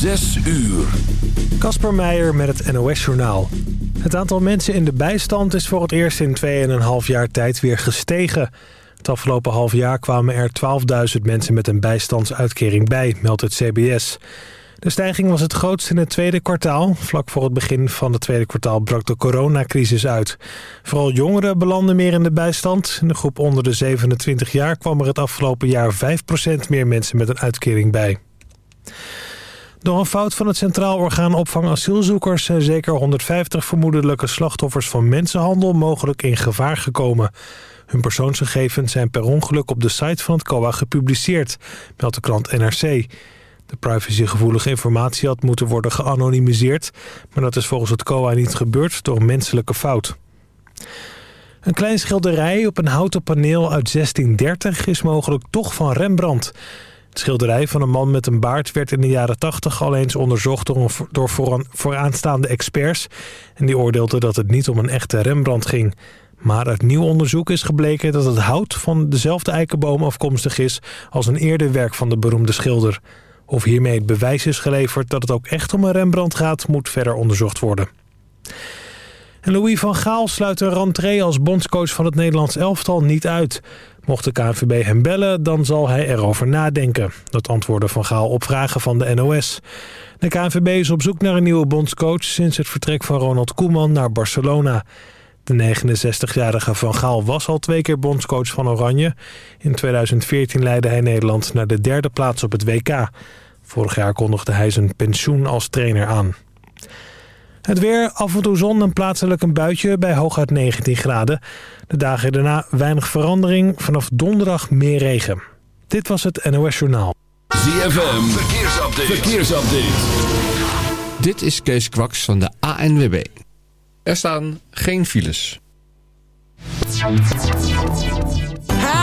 Zes uur. Kasper Meijer met het NOS-journaal. Het aantal mensen in de bijstand is voor het eerst in 2,5 jaar tijd weer gestegen. Het afgelopen half jaar kwamen er 12.000 mensen met een bijstandsuitkering bij, meldt het CBS. De stijging was het grootst in het tweede kwartaal. Vlak voor het begin van het tweede kwartaal brak de coronacrisis uit. Vooral jongeren belanden meer in de bijstand. In de groep onder de 27 jaar kwam er het afgelopen jaar 5% meer mensen met een uitkering bij. Door een fout van het Centraal Orgaan Opvang Asielzoekers... zijn zeker 150 vermoedelijke slachtoffers van mensenhandel mogelijk in gevaar gekomen. Hun persoonsgegevens zijn per ongeluk op de site van het COA gepubliceerd, meldt de krant NRC. De privacygevoelige informatie had moeten worden geanonimiseerd... maar dat is volgens het COA niet gebeurd door menselijke fout. Een klein schilderij op een houten paneel uit 1630 is mogelijk toch van Rembrandt... Het schilderij van een man met een baard werd in de jaren 80 al eens onderzocht door, vooraanstaande experts. En die oordeelden dat het niet om een echte Rembrandt ging. Maar uit nieuw onderzoek is gebleken dat het hout van dezelfde eikenboom afkomstig is als een eerder werk van de beroemde schilder. Of hiermee het bewijs is geleverd dat het ook echt om een Rembrandt gaat, moet verder onderzocht worden. En Louis van Gaal sluit een rentree als bondscoach van het Nederlands elftal niet uit. Mocht de KNVB hem bellen, dan zal hij erover nadenken. Dat antwoordde Van Gaal op vragen van de NOS. De KNVB is op zoek naar een nieuwe bondscoach... sinds het vertrek van Ronald Koeman naar Barcelona. De 69-jarige Van Gaal was al twee keer bondscoach van Oranje. In 2014 leidde hij Nederland naar de derde plaats op het WK. Vorig jaar kondigde hij zijn pensioen als trainer aan. Het weer, af en toe zon en plaatselijk een buitje bij hooguit 19 graden. De dagen daarna weinig verandering, vanaf donderdag meer regen. Dit was het NOS Journaal. ZFM, verkeersupdate. verkeersupdate. Dit is Kees Kwaks van de ANWB. Er staan geen files.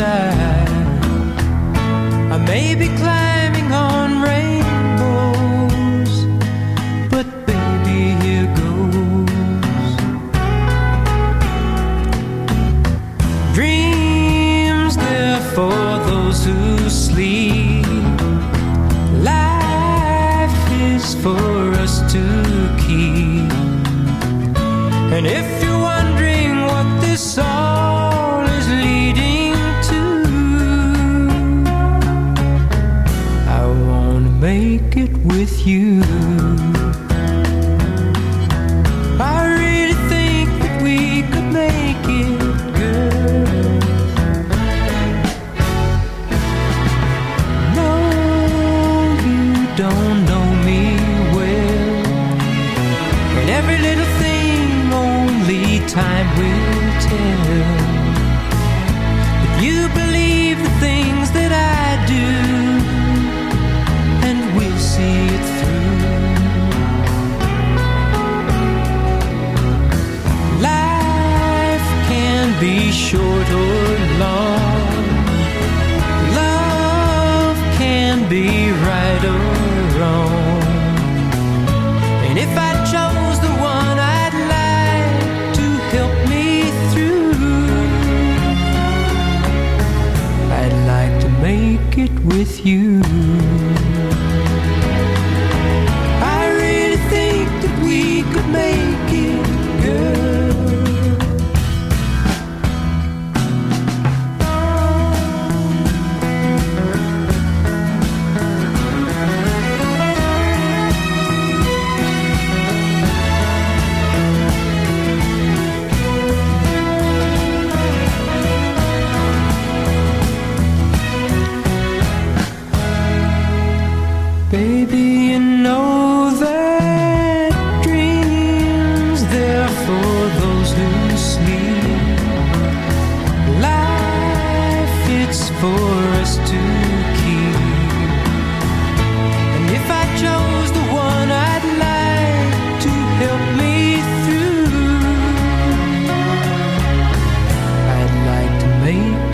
I may be glad. You.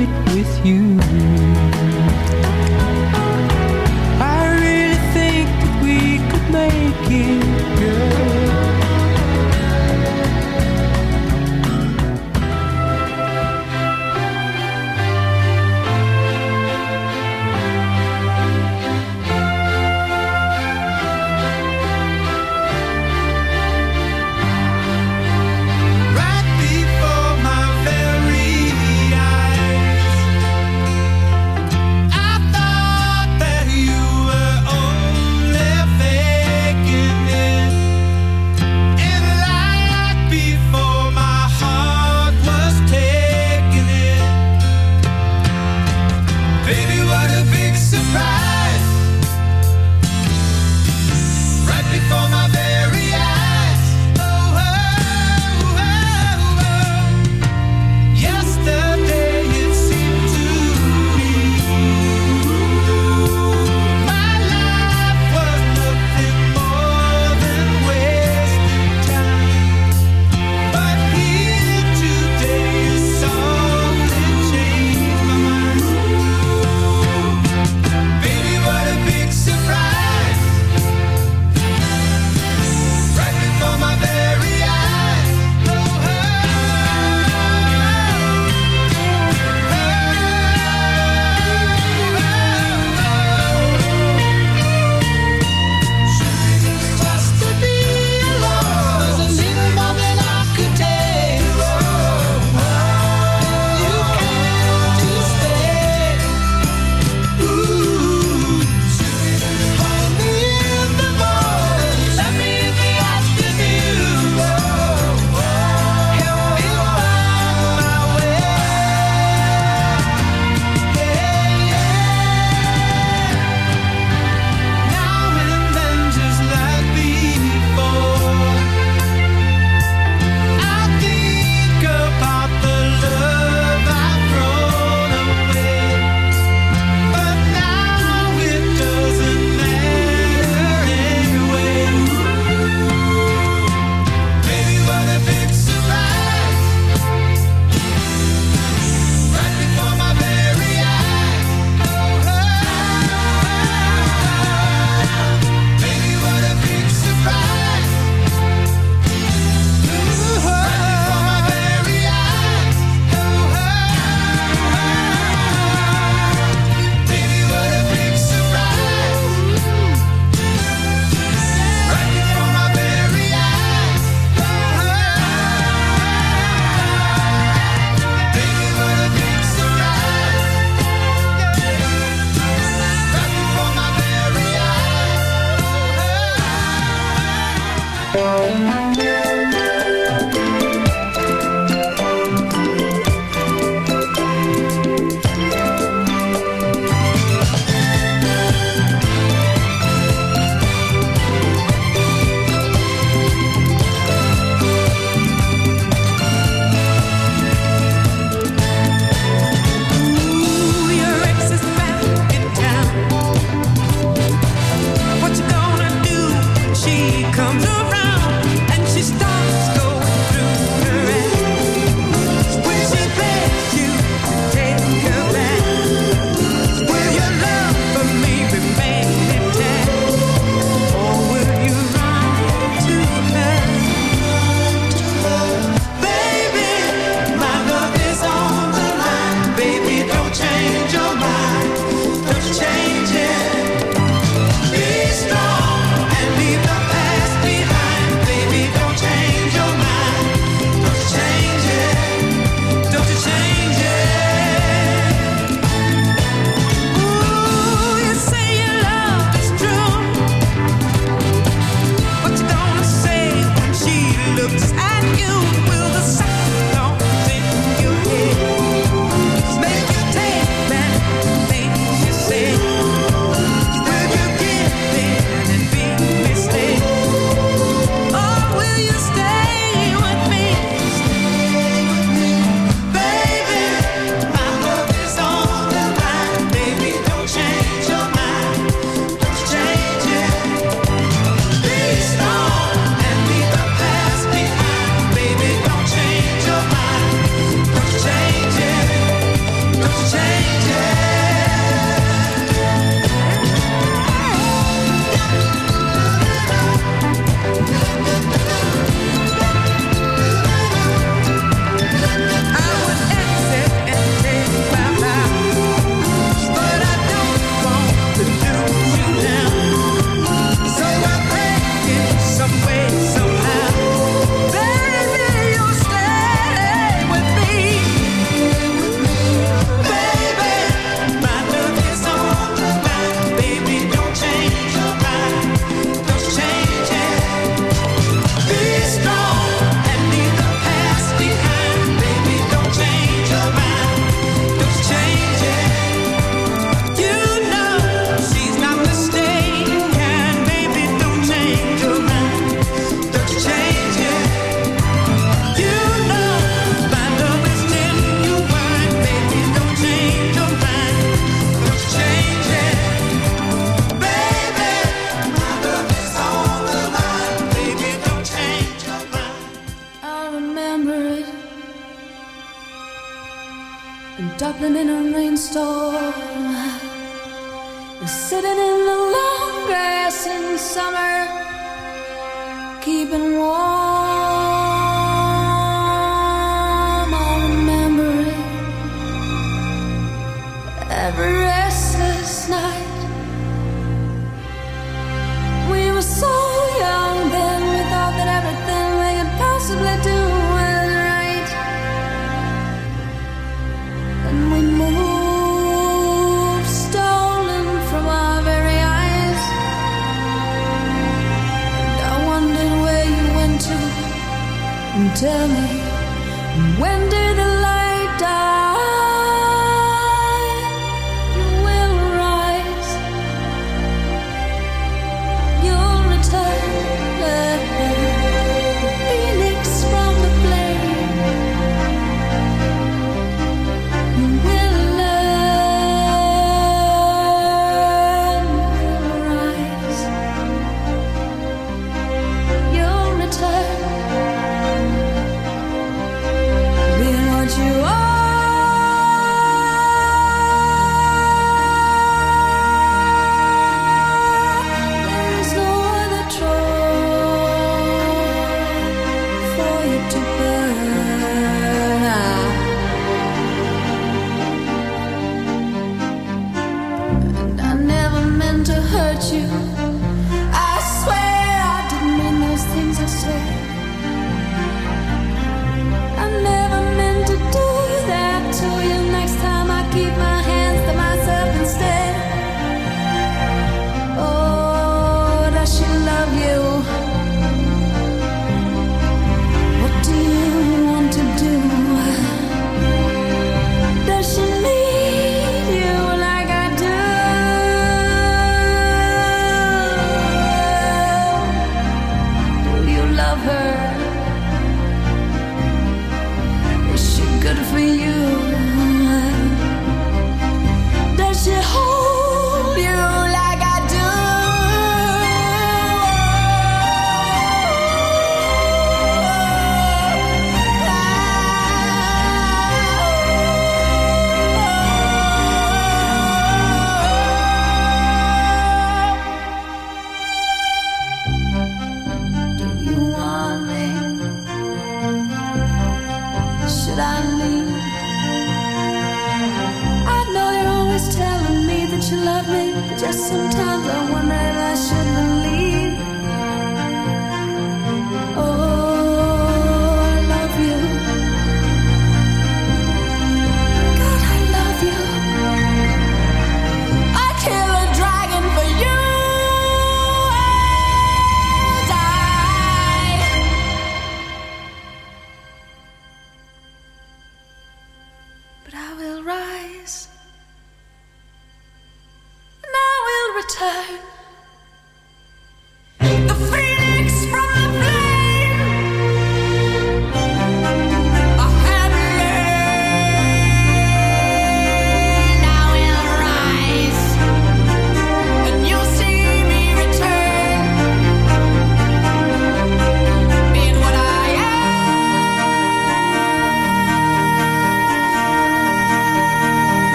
it with you.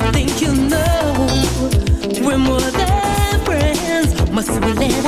I think you know we're more than friends. Must we let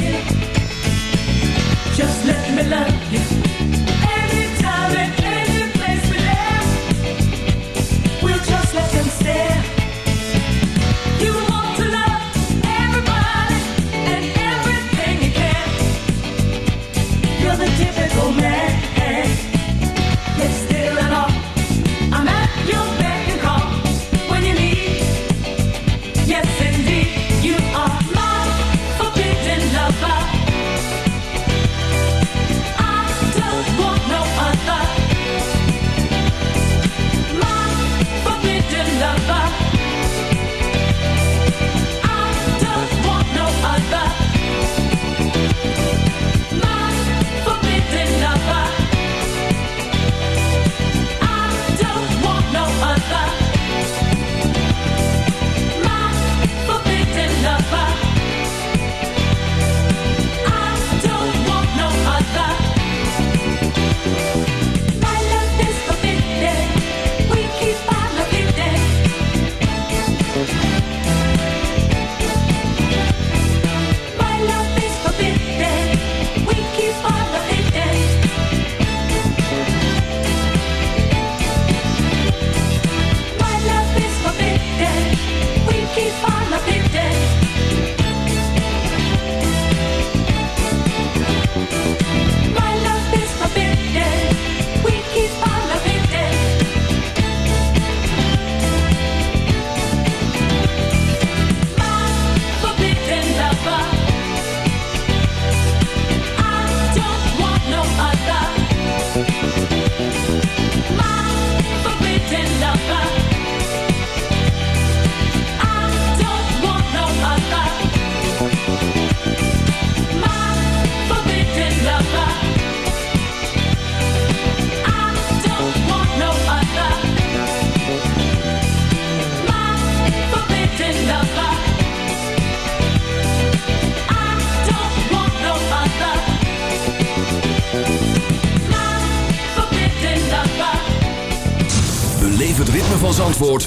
here.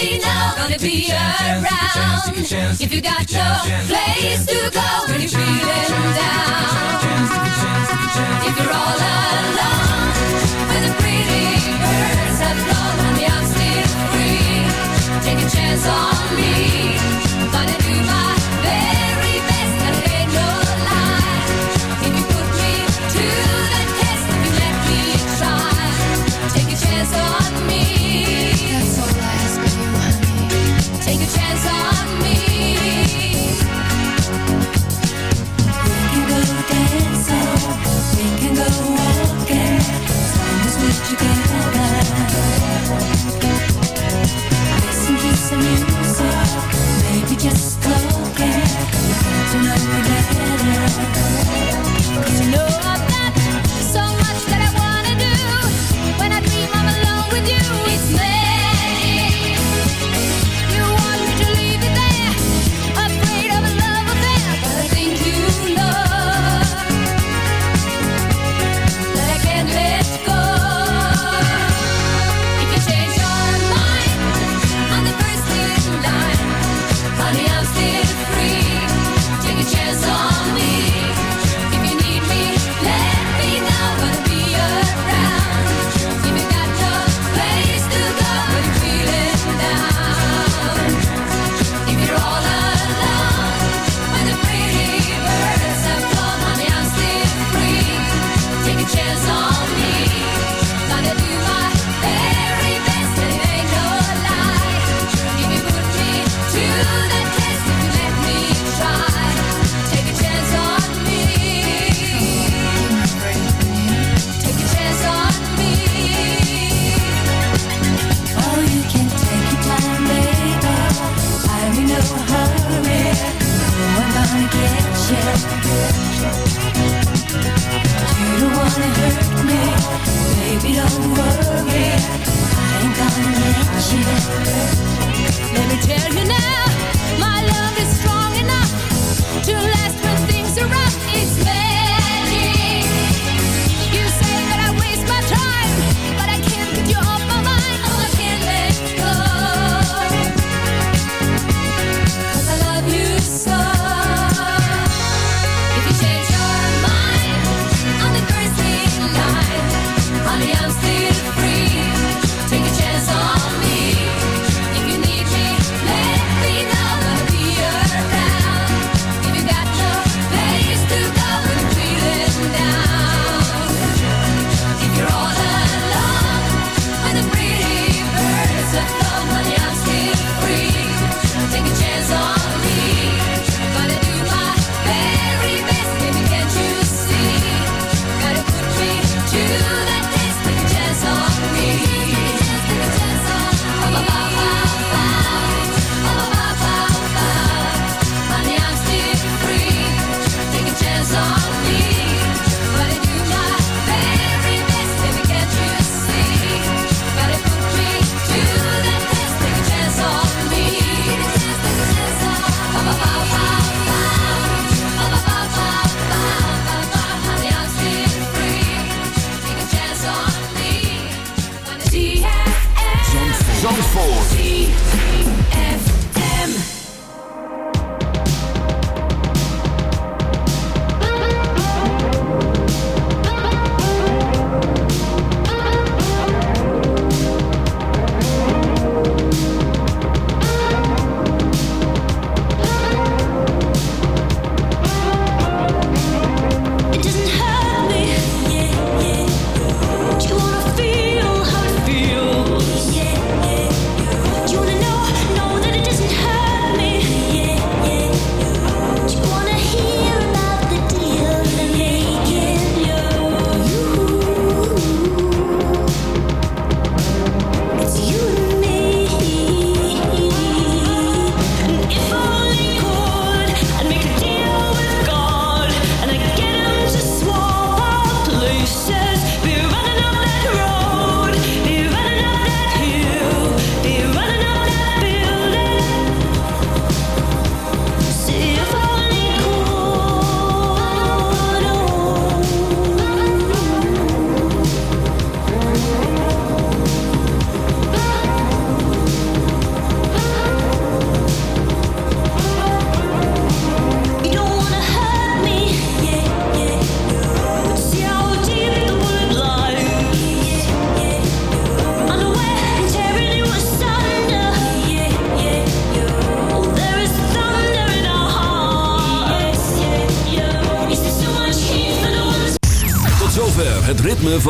be no, gonna be around. If you got no place to go when you're feeling down, if you're all alone, when the pretty birds have flown and the I'm still free, take a chance on.